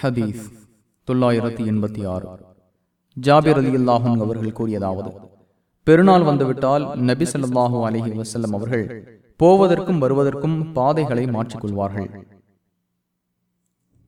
ஹதீஸ் தொள்ளாயிரத்தி எண்பத்தி ஆறு. ஜாபிர் அலி அல்லாஹும் அவர்கள் கூறியதாவது பெருநாள் வந்துவிட்டால் நபி ஸல்லல்லாஹு அலைஹி வசல்லம் அவர்கள் போவதற்கும் வருவதற்கும் பாதைகளை மாற்றிக்கொள்வார்கள்.